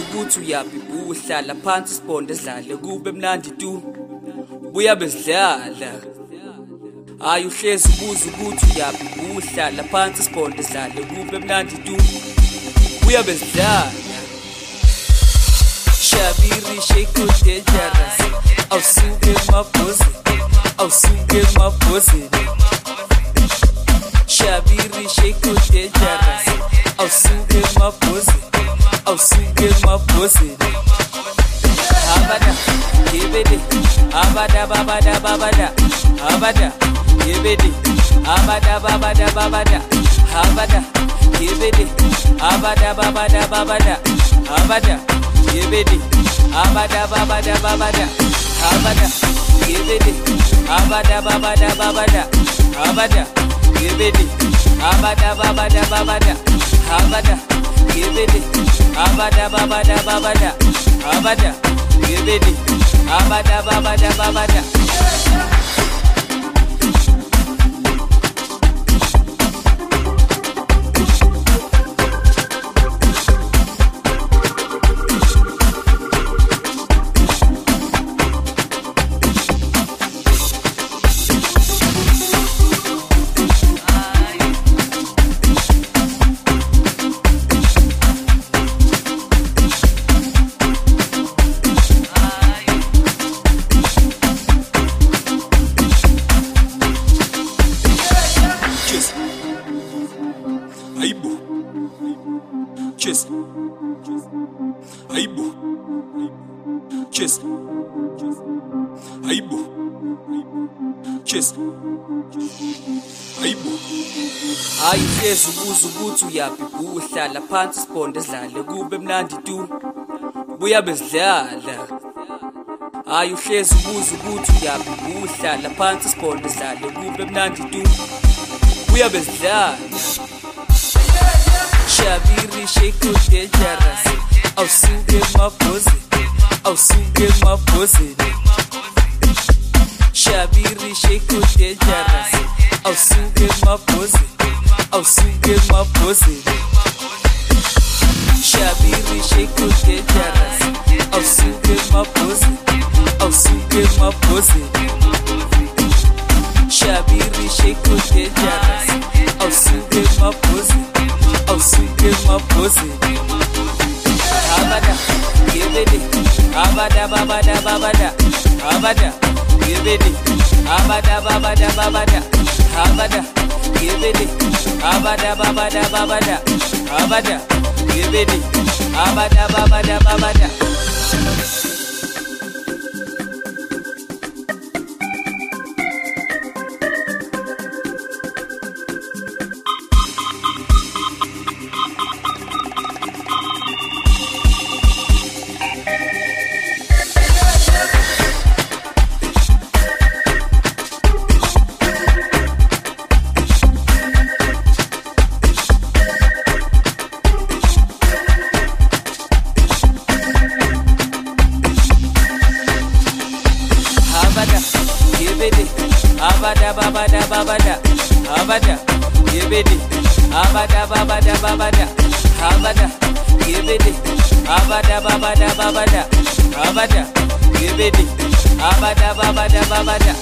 ukuthi uyaphi uhlala phansi sibonde sidlale kube mnandi tu. Buya bezidlala. Hayi uhlezi ubuza ukuthi uyaphi uhlala phansi sibonde sidlale kube mnandi tu. Buya bezidlala. Shabiri shake dangerous awusuke mabhozi awusuke mabhozi Shabiri shake dangerous awusuke mabhozi awusuke mabhozi Abada yebede abada babada babada. Abada yebede abada babada babada. Abada yebede abada babada babada. Abada yebede abada babada babada. Abada yebede abada babada babada. Abada yebede abada babada babada. Abada yebede abada babada babada. Abada. Yebede abada babada babada Cheers. Aibu. Cheers. Aibu. Cheers. Aibu. hayi hlezi ubuza ukuthi uyaphi uhlala phansi sibonde sidlale kube mnandi tu buya bezidlala hayi uhlezi ubuza ukuthi uyaphi uhlala phansi sibonde sidlale kube mnandi tu buya bezidlala Shabiri shake de queijaras Ao sul que é uma pose. Ao sul que é uma pose. Shabiri shake de queijaras Ao sul que é uma pose. Ao sul que uma pose. Shabiri shake de queijaras Ao sul que uma pose. Ao sul que uma pose. Shabiri shake de queijaras Ao sul que uma pose. Awusuke mabhozi awusuke mabhozi Abada yebede abada babada babada. Abada yebede abada babada babada. Abada yebede abada babada babada. Abada yebede abada babada babada yebede. Abada babada babada. Abada yebede. Abada babada babada. Abada yebede. Abada babada babada. Abada yebede. Abada babada babada.